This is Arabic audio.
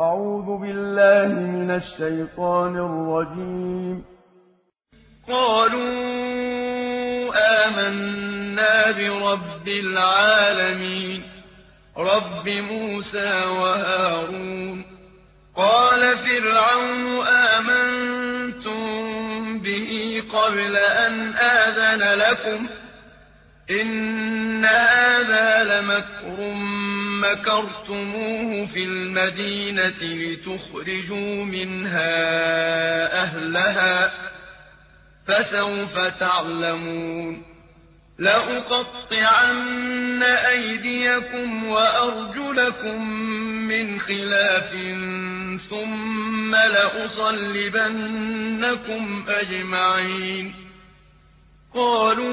أعوذ بالله من الشيطان الرجيم. قالوا آمنا برب العالمين رب موسى وهارون. قال فرعون آمنتم به قبل أن آذن لكم؟ إن هذا لمكر مكرتموه في المدينة لتخرجوا منها أهلها فسوف تعلمون لأقطعن أيديكم وأرجلكم من خلاف ثم لأصلبنكم أجمعين قالوا